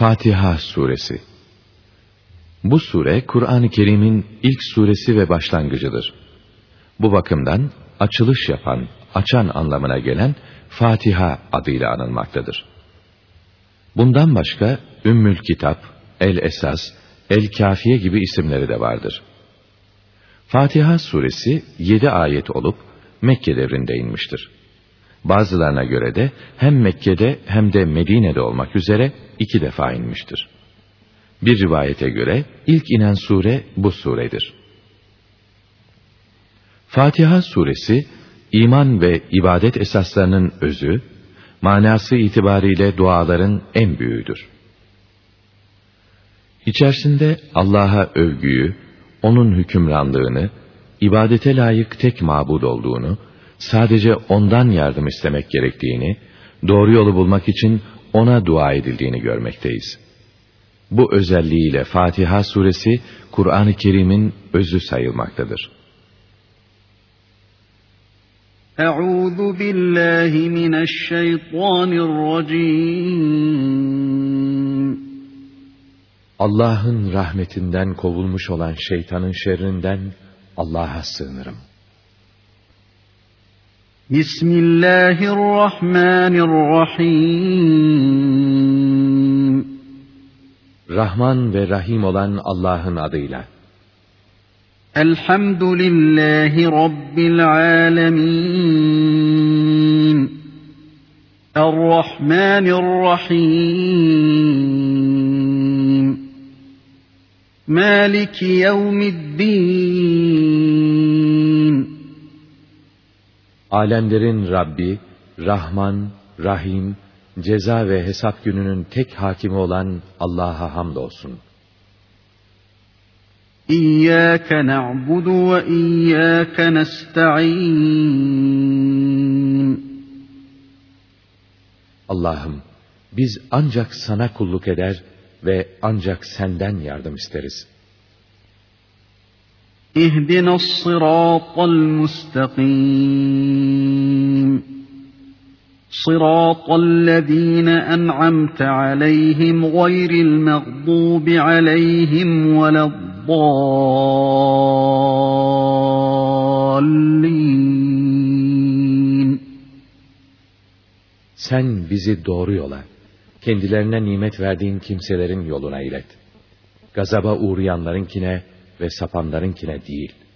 Fatiha Suresi Bu sure, Kur'an-ı Kerim'in ilk suresi ve başlangıcıdır. Bu bakımdan, açılış yapan, açan anlamına gelen Fatiha adıyla anılmaktadır. Bundan başka, Ümmül Kitap, El Esas, El Kafiye gibi isimleri de vardır. Fatiha suresi yedi ayet olup, Mekke devrinde inmiştir. Bazılarına göre de hem Mekke'de hem de Medine'de olmak üzere iki defa inmiştir. Bir rivayete göre ilk inen sure bu suredir. Fatiha suresi iman ve ibadet esaslarının özü, manası itibariyle duaların en büyüğüdür. İçerisinde Allah'a övgüyü, onun hükümranlığını, ibadete layık tek mabud olduğunu, sadece ondan yardım istemek gerektiğini, doğru yolu bulmak için ona dua edildiğini görmekteyiz. Bu özelliğiyle Fatiha suresi Kur'an-ı Kerim'in özü sayılmaktadır. Euzu billahi mineşşeytanirracim. Allah'ın rahmetinden kovulmuş olan şeytanın şerrinden Allah'a sığınırım. بسم الله الرحمن الرحيم. رحمن ve rahim olan Allah'ın adıyla الحمد لله رب العالمين الرحمن الرحيم مالك يوم الدين Alemlerin Rabbi, Rahman, Rahim, ceza ve hesap gününün tek hakimi olan Allah'a hamdolsun. İyyâke na'budu ve iyyâke nesta'in. Allah'ım, biz ancak sana kulluk eder ve ancak senden yardım isteriz. اهدنا الصراط المستقيم صراط الذين أنعمت عليهم غير المغضوب عليهم ولا الضالين Sen bizi doğru yola, kendilerine nimet verdiğin kimselerin yoluna ilet. Gazaba uğrayanlarınkine ve sapanlarınkine değil.''